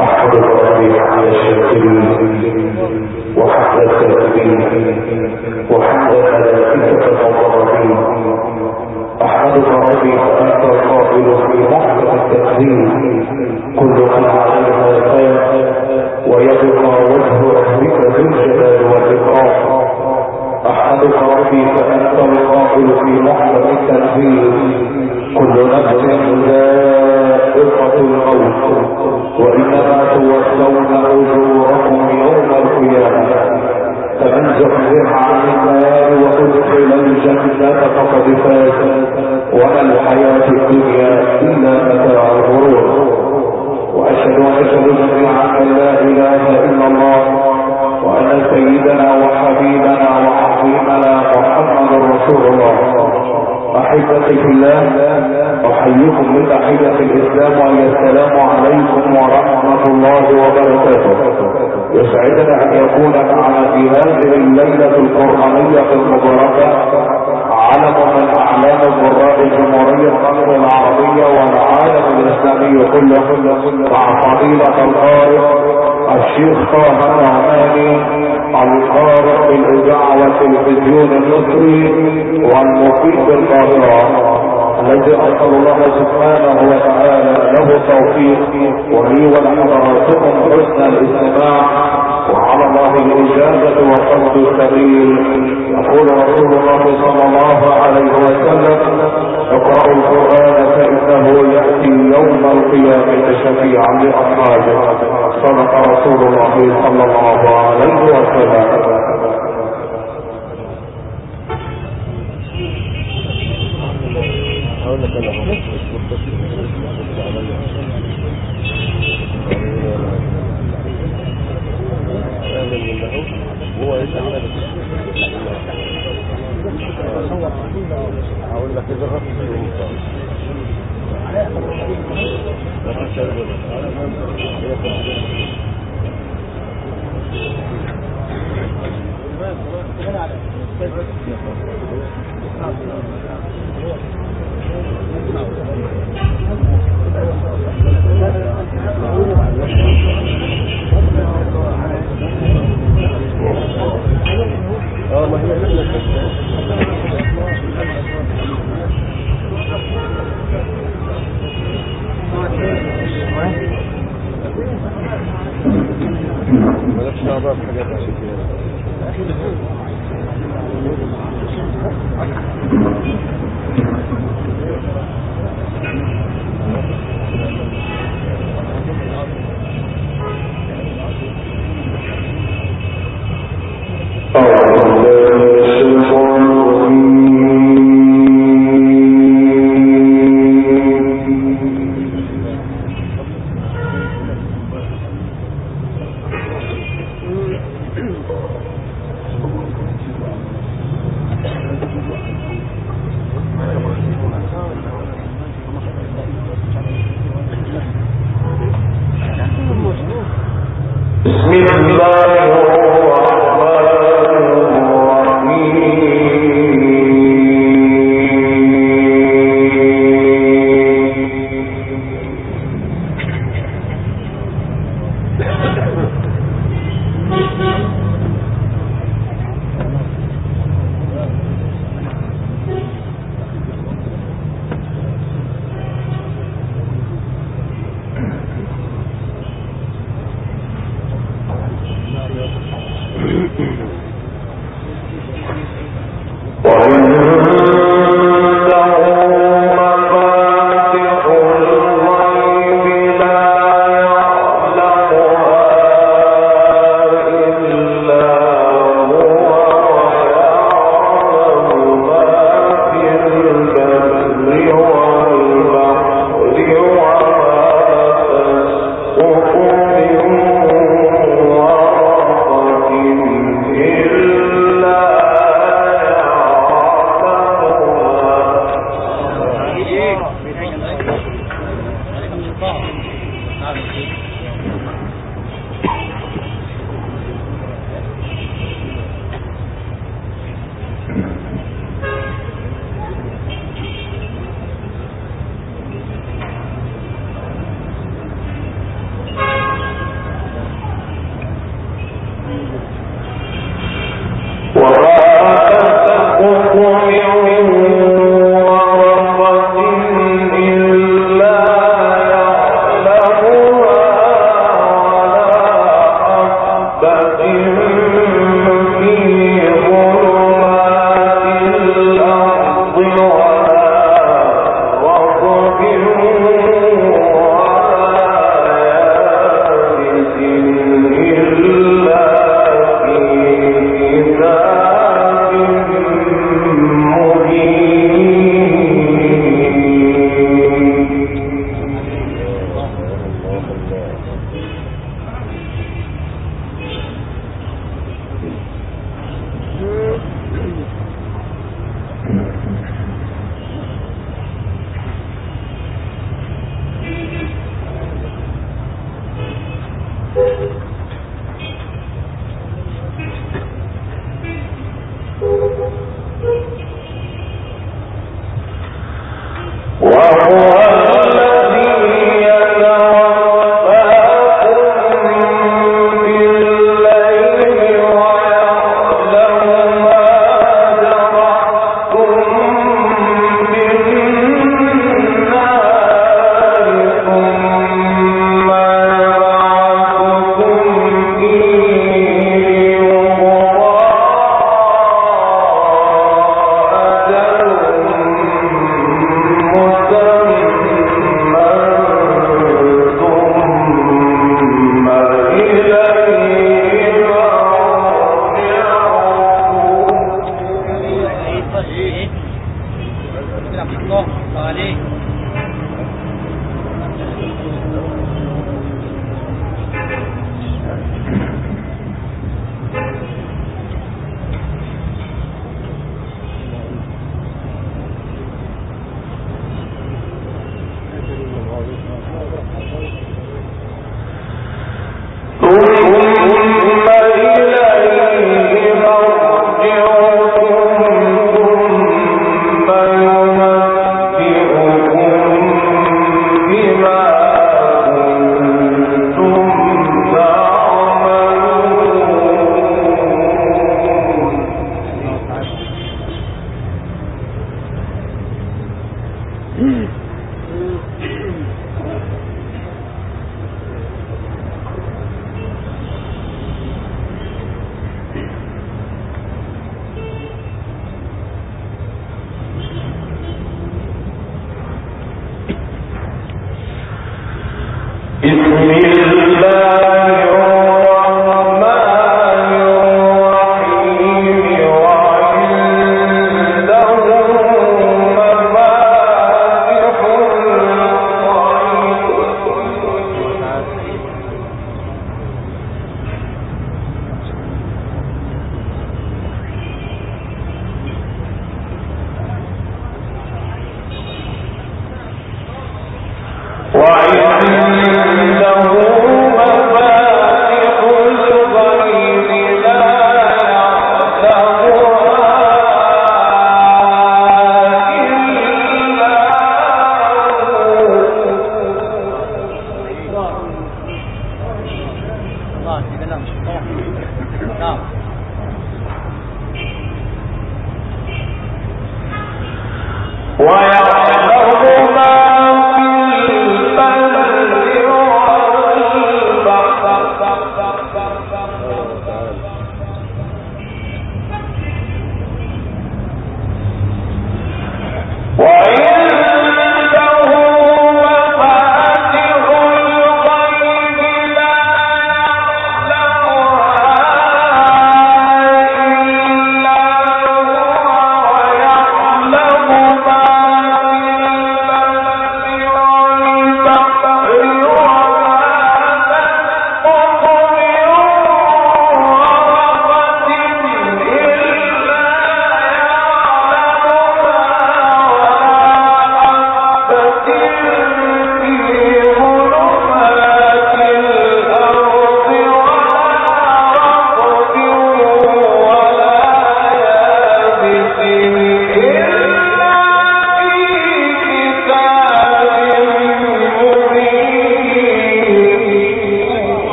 أحمد ربي على الشاكرين وحمد الكاتبين وحمد الملائكة المقربين أحمدك ربي فأنت القائل في محكم التكريم كل من عليها فان ويبقى وجه ربك ذو الجلال والإكرام. أحمدك ربي فأنت القائل في محكم التنزيل. كل نفس ذائقة الموت وإنما توفون أجوركم يوم القيامة. فمن زحزح عن النار وأدخل الجنة فقد فاز وما الحياة الدنيا إلا متاع الغرور. وأشهد أن لا إله إلا الله وأن سيدنا وحبيبنا وعظيمنا محمد رسول الله. أحبتي في الله أحييكم بتحية الإسلام وهي السلام عليكم ورحمة الله وبركاته. يسعدنا أن يكون معنا في هذه الليلة القرآنية المباركة. علم من اعلام الضراء الجمهورية المصر العربية والعالم الإسلامي كله مع فضيلة القارئ الشيخ طه النعماني القارئ بالإذاعة والتلفزيون المصري والمقيم بالقاهرة. الذي اسال الله سبحانه وتعالى له التوفيق ولي ولحضراتكم حسن الاستماع. وعلى الله الاجابه وقصد السبيل يقول رسول الله صلى الله عليه وسلم اقرأوا القرآن فإنه يأتي يوم القيامة شفيعا لأصحابه. صدق رسول الله صلى الله عليه وسلم.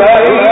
ليل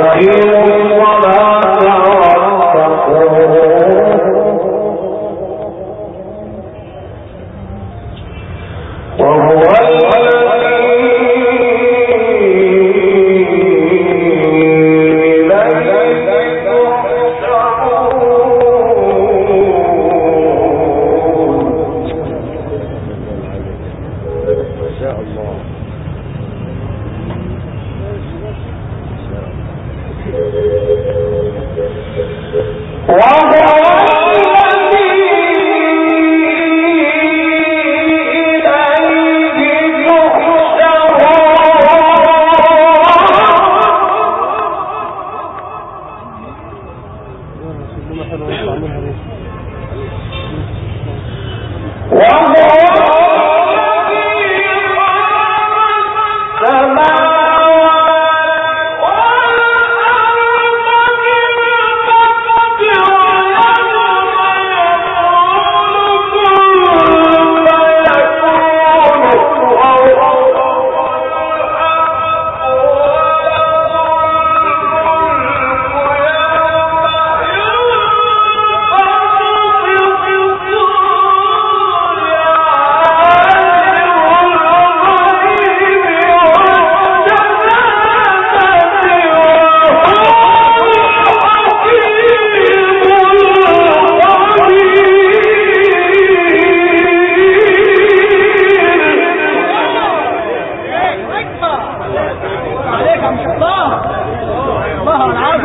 وإن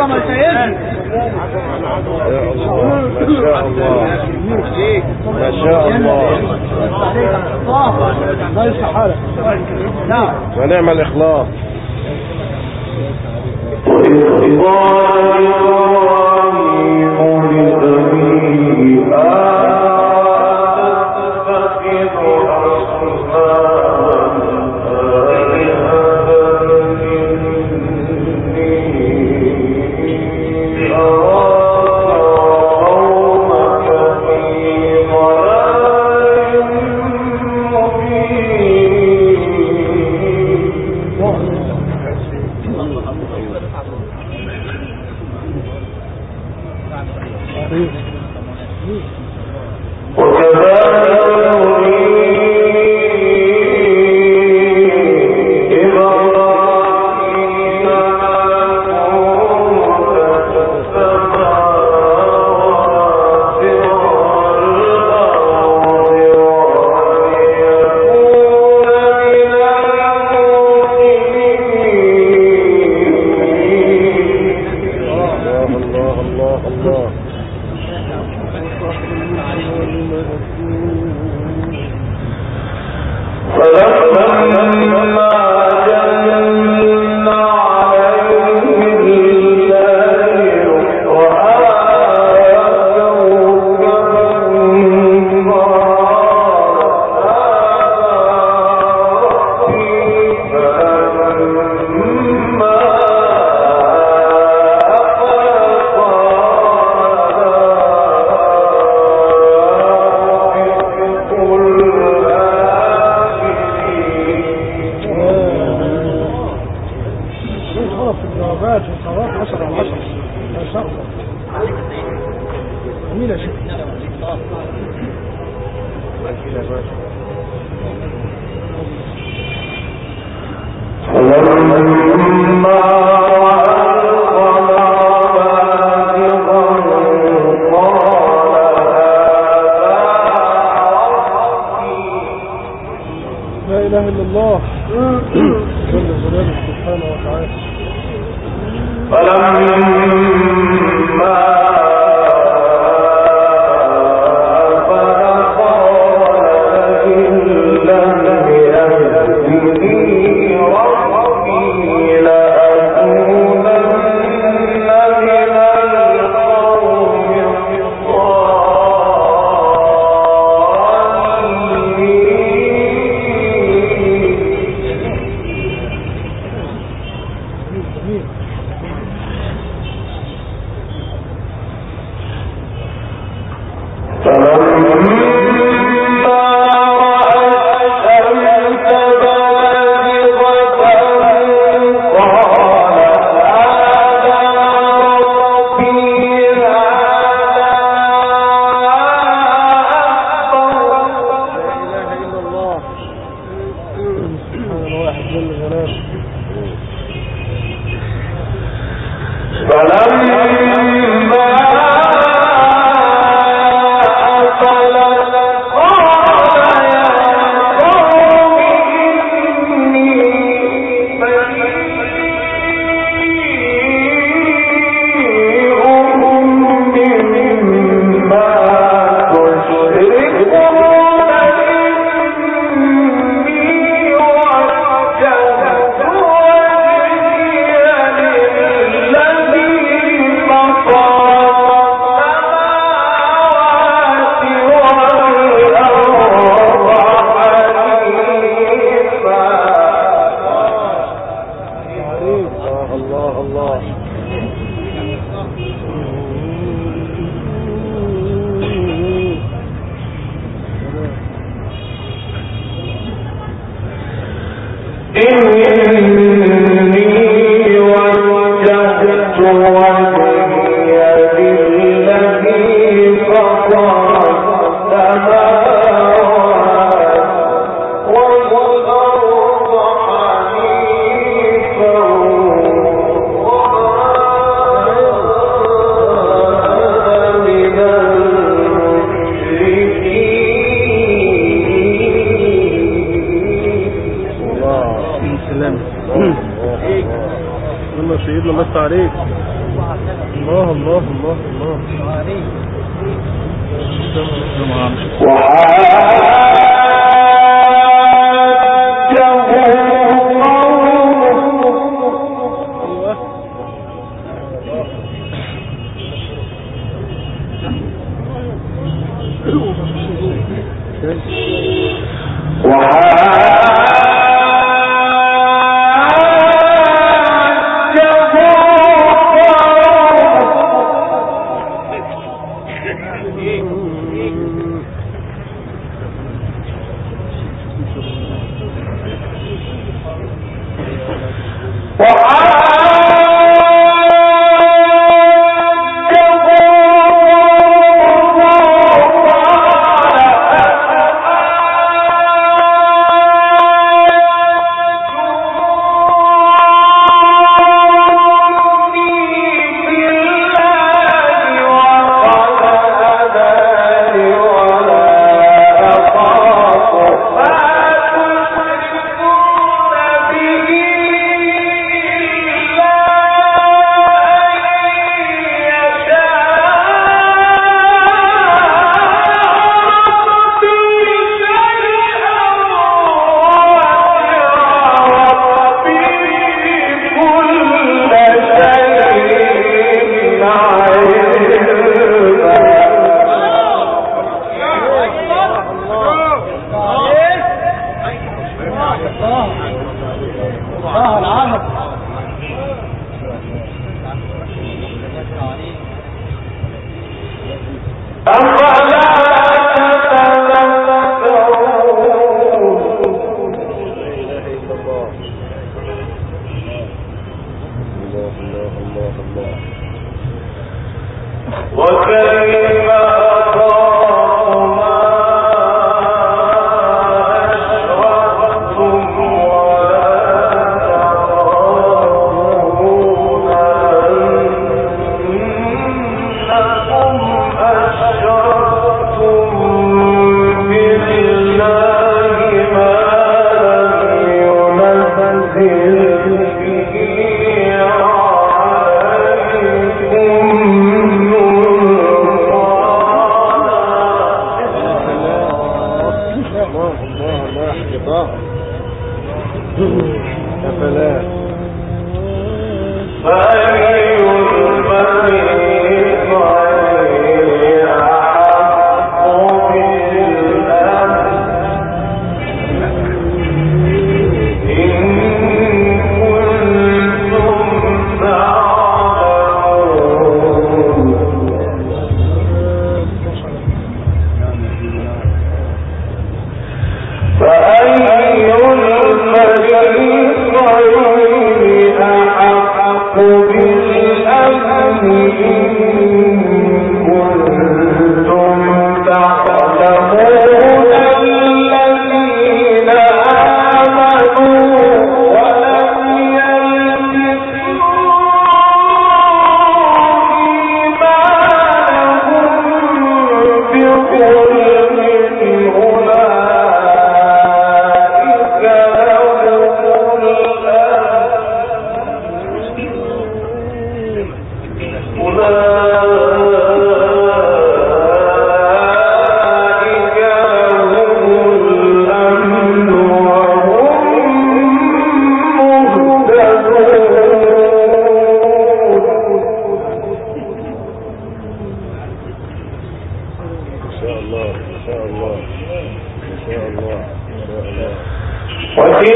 الله ما الله ما شاء الله ما يصح حالك نعم الله الإخلاص. وإذ قال إبراهيم لأبيه آه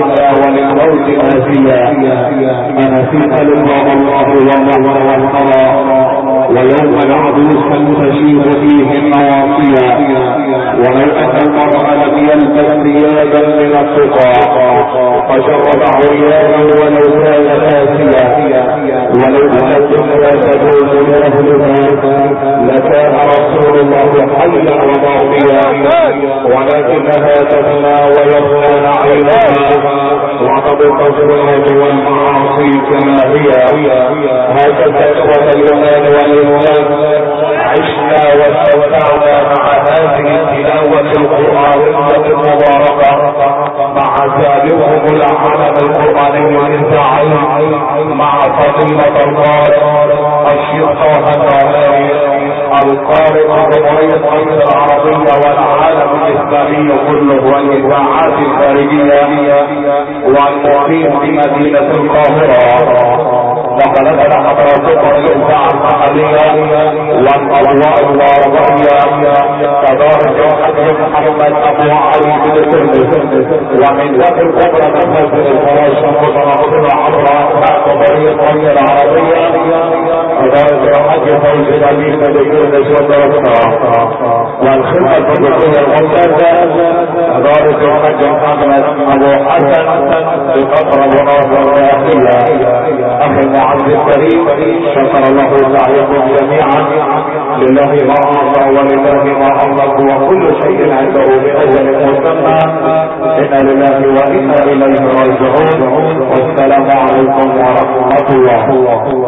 وللموت ناسيا أنسيت لقاء الله والنهر والقرى ويوم العبوس تشيب فيه النواصيا ولو أن المرء لم يلبس ثيابا من التقى فجرد عريانا ولو كان آسيا ولو أن الدنيا تدوم لأهلها لكان رسول الله حيا وماضيا ولكنها تفنى ويفنى نعيمها وتبقى الظلمات والمعاصي كما هي. هكذا إخوة الإيمان والإسلام عشنا وأستمتعنا مع هذه التلاوة القرآنية المباركة. مع سابقهم العالم القرآني الإذاعي مع فضيلة القارئ الشيخ طه القارئ بجمهورية مصر العربية والعالم الإسلامي كله والإذاعات الخارجية والمقيم بمدينة القاهرة. وقلت حضراتكم الإذاعة المحلية والأضواء الواقعية تدارك الحاج محمد أبو علي بن ترمذ ومن ذات الكبرى تنزل الفراش متناقضة عبر طريق العربية تدارك الحاج فوز الأمين مدينة شدرتها والخدمة الفضلية الممتازة تدارك الحاج محمد أبو حسن بقطر مناظر الأخية أخي المعز الكريم شكر الله سعيكم جميعا لله ما أعطى ولله ما اغلق وكل شيء عنده بأول مسمى. إنا لله وإنا إليه راجعون. والسلام عليكم ورحمة الله.